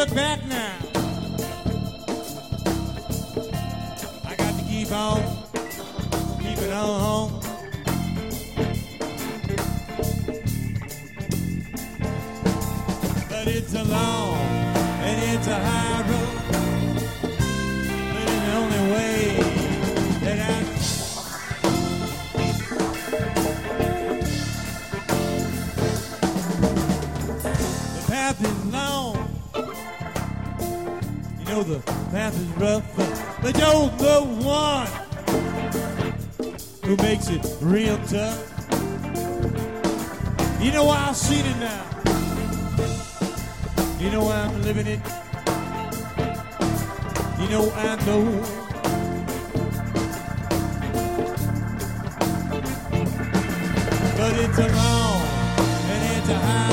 look back know the path is rough, but they don't know one who makes it real tough. You know why I've seen it now. You know why I'm living it. You know I know. But it's a long and it's a high.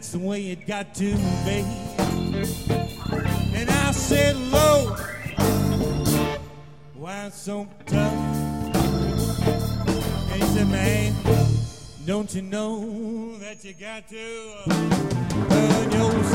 That's the way it got to be. And I said, Lord, why so tough? And he said, man, don't you know that you got to uh, earn yourself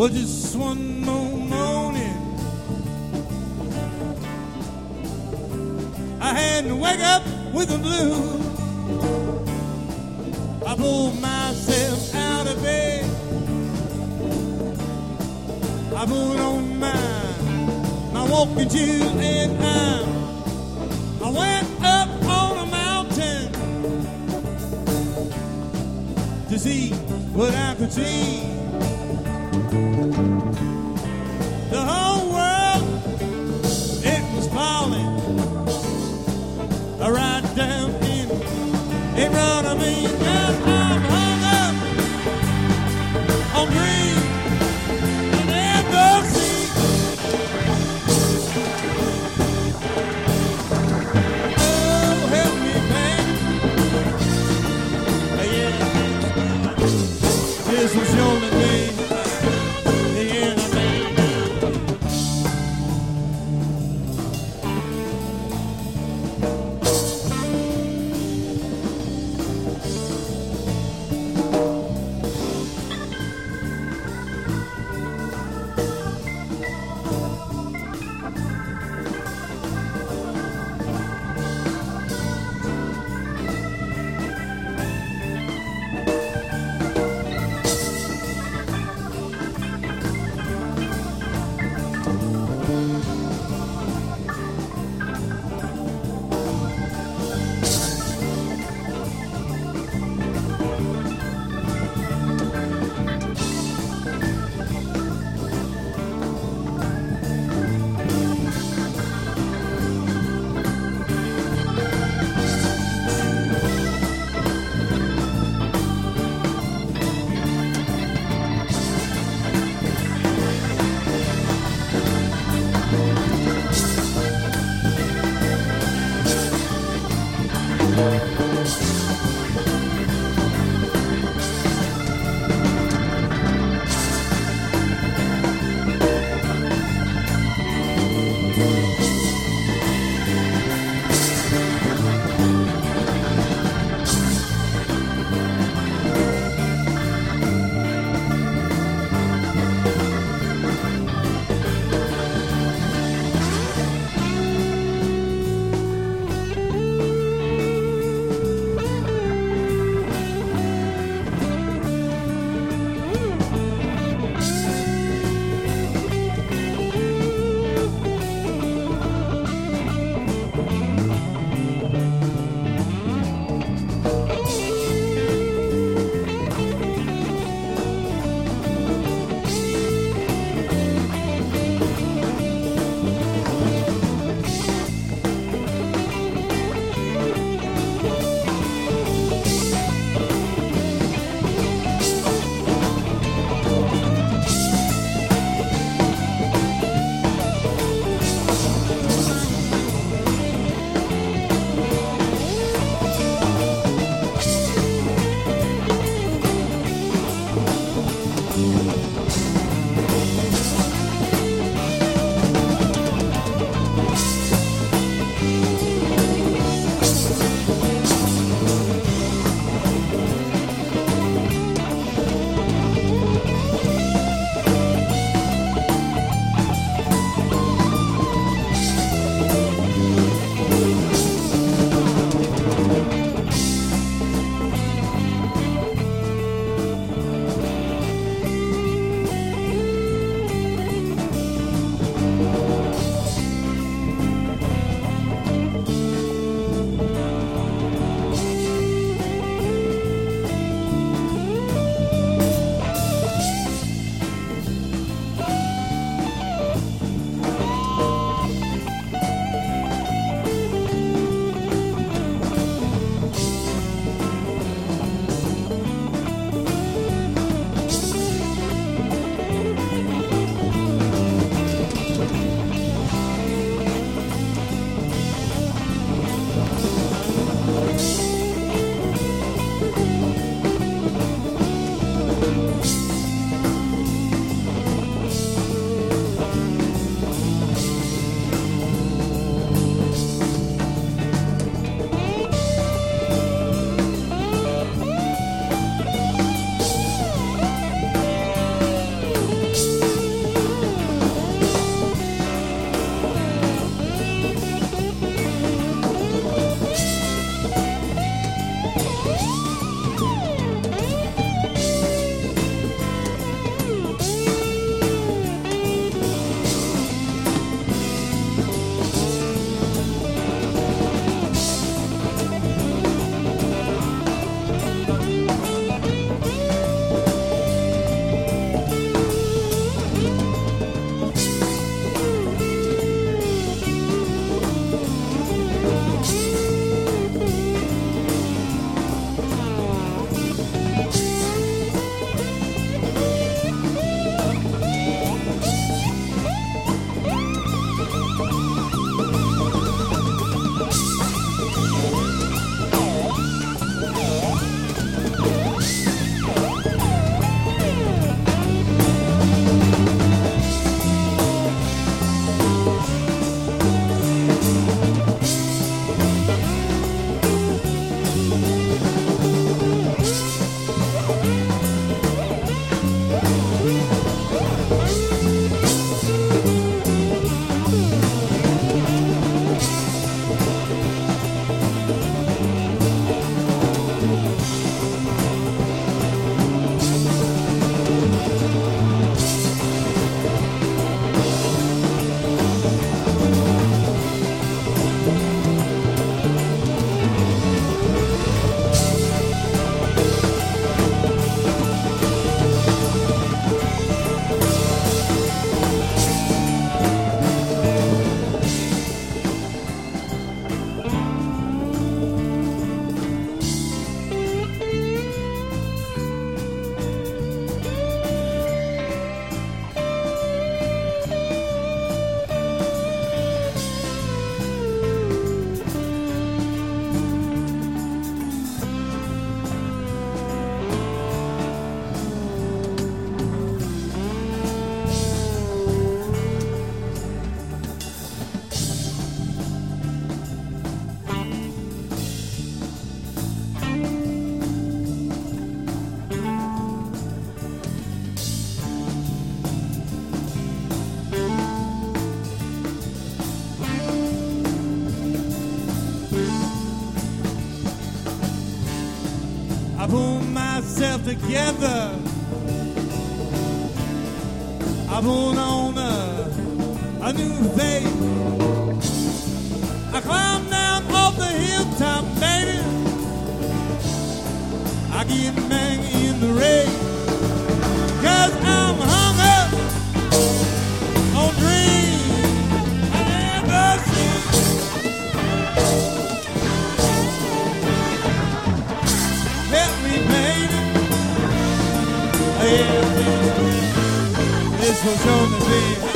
Well, just one more morning, I had to wake up with the blues. I pulled myself out of bed. I put on my my walking shoes and I I went up on a mountain to see what I could see. Pulled myself together. I put on a, a new face. I climb down off the hilltop, baby. I get back in the race. Cause I'm hung this will show me be.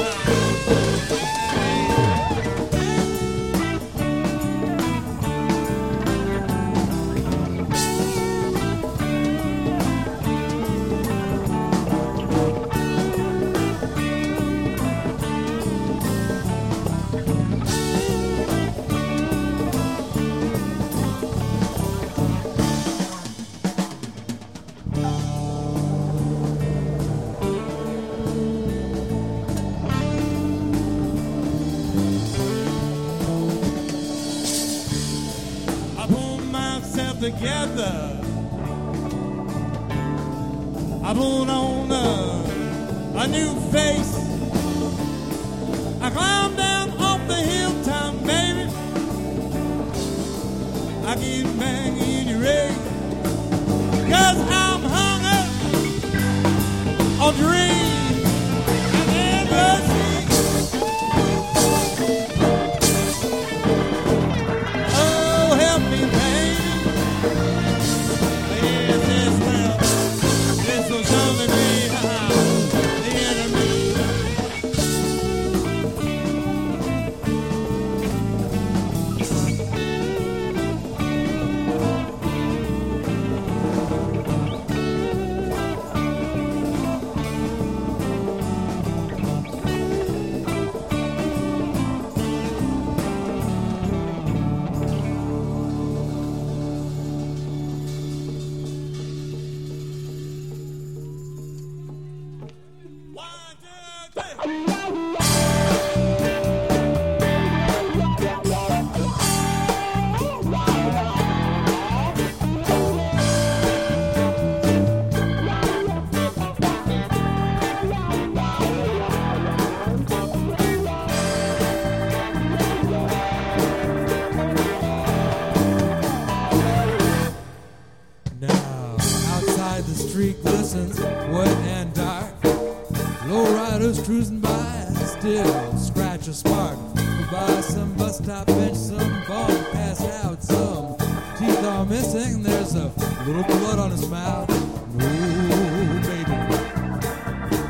Some bum passed out, some teeth are missing. There's a little blood on his mouth. Oh, baby,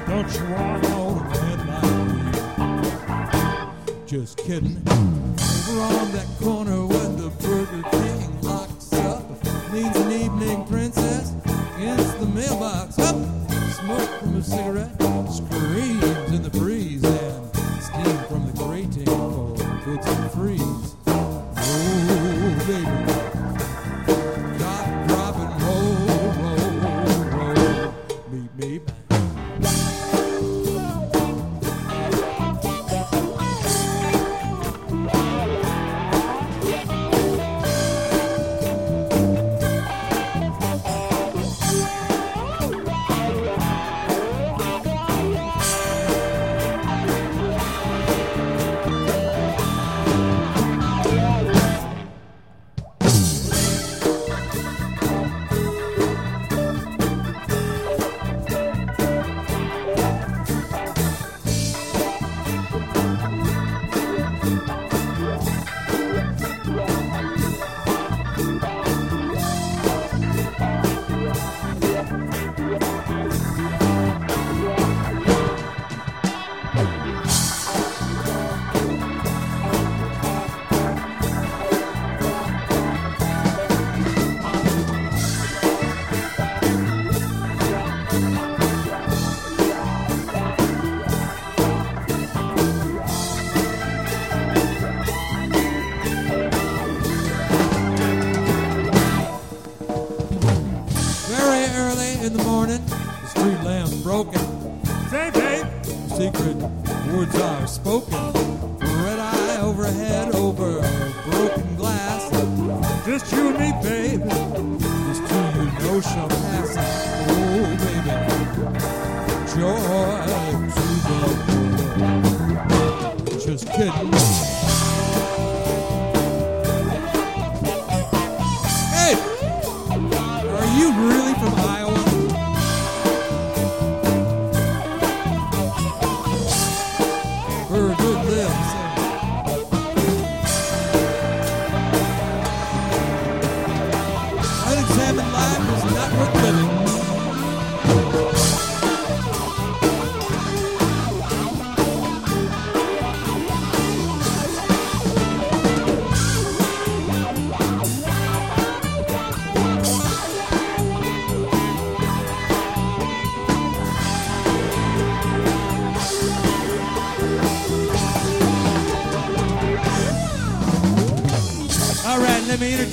don't you want old man like me? Just kidding. Over on that corner when the Burger King locks up, leans an evening princess against the mailbox. Up, smoke from a cigarette,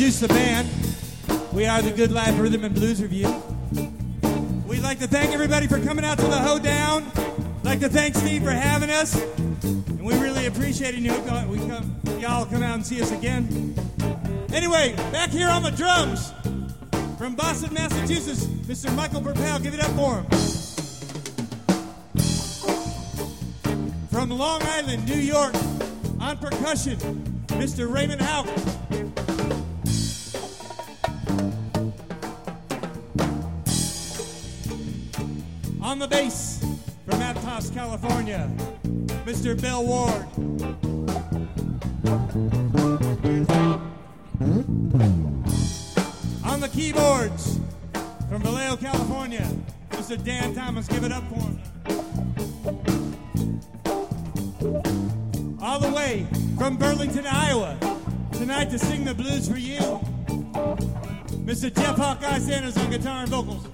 introduce the band. We are the Good Life Rhythm and Blues Review. We'd like to thank everybody for coming out to the Hoedown. like to thank Steve for having us, and we really appreciate it. You we come, y'all come out and see us again. Anyway, back here on the drums from Boston, Massachusetts, Mr. Michael Burpell. Give it up for him. From Long Island, New York, on percussion, Mr. Raymond Hauk. The bass from Aptos, California, Mr. Bill Ward. On the keyboards from Vallejo, California, Mr. Dan Thomas. Give it up for him. All the way from Burlington, Iowa, tonight to sing the blues for you, Mr. Jeff Hawkeye Sanders on guitar and vocals.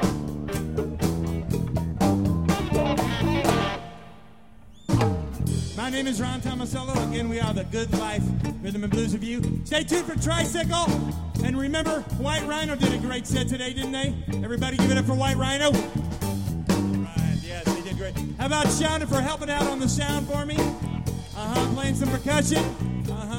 My name is Ron Tomasello. Again, we are the Good Life Rhythm and Blues Review. Stay tuned for Tricycle. And remember, White Rhino did a great set today, didn't they? Everybody give it up for White Rhino. Right, yes, they did great. How about Shonda for helping out on the sound for me? Uh huh, playing some percussion. Uh huh,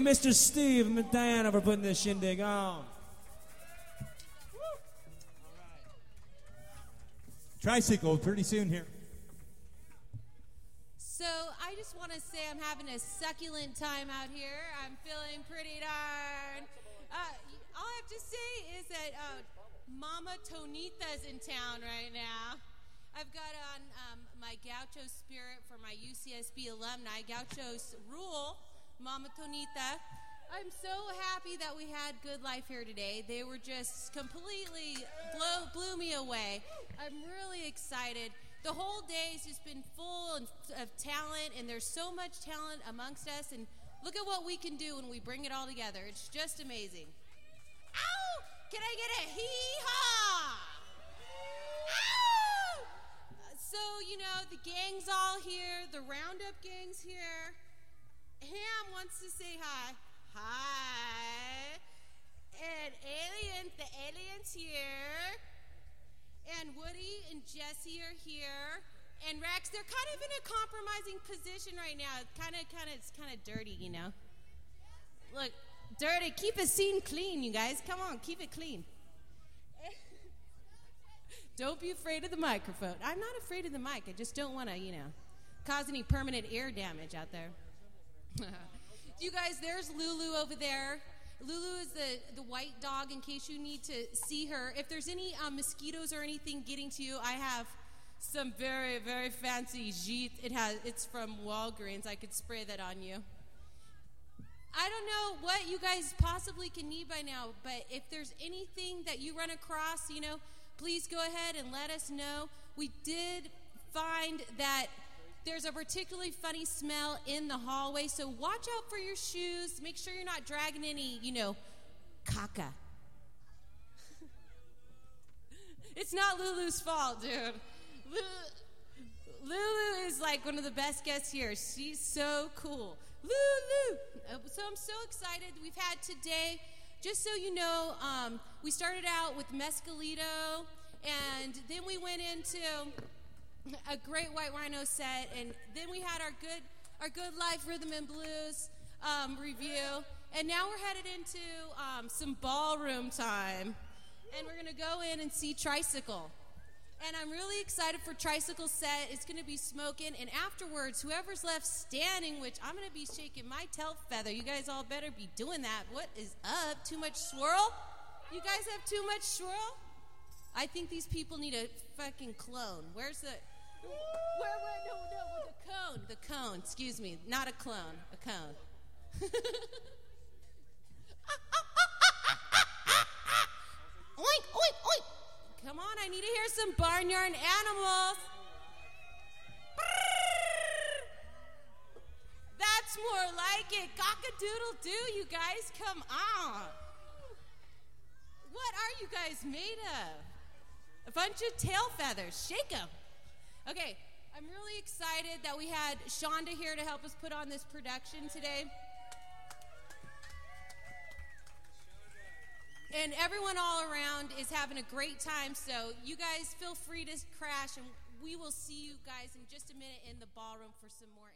you, Mr. Steve and Diana, for putting this shindig on. Tricycle pretty soon here. So I just want to say I'm having a succulent time out here. I'm feeling pretty darn. Uh, all I have to say is that uh, Mama Tonita's in town right now. I've got on um, my Gaucho spirit for my UCSB alumni, Gauchos Rule, Mama Tonita. I'm so happy that we had Good Life here today. They were just completely blow, blew me away. I'm really excited. The whole day has just been full of, talent, and there's so much talent amongst us. And look at what we can do when we bring it all together. It's just amazing. Ow! Can I get a hee haw? Ow! So, you know, the gang's all here, the Roundup gang's here. Ham wants to say hi. Hi. And Alien, the alien's here. And Woody and Jesse are here. And Rex, they're kind of in a compromising position right now. Kind of, kind of, it's kind of dirty, you know. Look, dirty. Keep the scene clean, you guys. Come on, keep it clean. don't be afraid of the microphone. I'm not afraid of the mic. I just don't want to, you know, cause any permanent ear damage out there. you guys, there's Lulu over there. Lulu is the, the white dog in case you need to see her. If there's any um, mosquitoes or anything getting to you, I have some very, very fancy DEET. It has, it's from Walgreens. I could spray that on you. I don't know what you guys possibly can need by now, but if there's anything that you run across, you know, please go ahead and let us know. We did find that there's a particularly funny smell in the hallway, so watch out for your shoes. Make sure you're not dragging any, you know, caca. it's not Lulu's fault, dude. Lulu is like one of the best guests here. She's so cool. Lulu! Uh, so I'm so excited. We've had today, just so you know, um, we started out with Mescalito, and then we went into a great white rhino set, and then we had our good our good life rhythm and blues um, review, and now we're headed into um, some ballroom time, and we're gonna go in and see Tricycle. And I'm really excited for Tricycle set. It's going to be smoking. And afterwards, whoever's left standing, which I'm going to be shaking my tail feather. You guys all better be doing that. What is up? Too much swirl? You guys have too much swirl? I think these people need a fucking clone. Where's the. Where, where, no, no, the cone. The cone, excuse me. Not a clone, a cone. oink, oink, oink. Come on, I need to hear some barnyard animals. That's more like it. Cock-a-doodle doo, you guys. Come on. What are you guys made of? A bunch of tail feathers. Shake them. Okay, I'm really excited that we had Shonda here to help us put on this production today. And everyone all around is having a great time, so you guys feel free to crash, and we will see you guys in just a minute in the ballroom for some more.